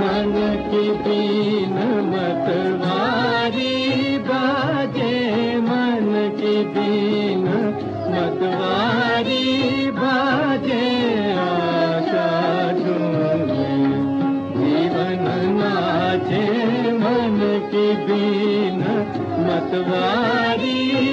की been मतवारी बाजे मन की been मतवारी झूमे जीवन नाचे मन की बीन मतवारी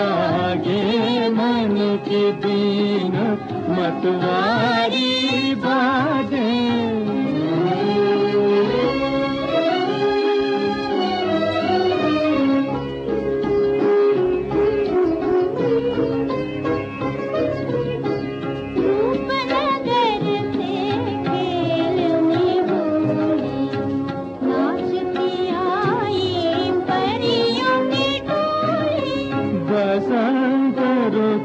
जागे मन की दीन मतवारी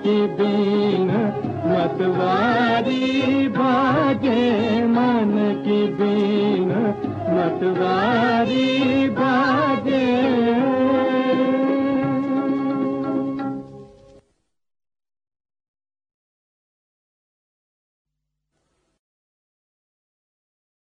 की बीन मतवारी बाजे मन की बीन मतवारी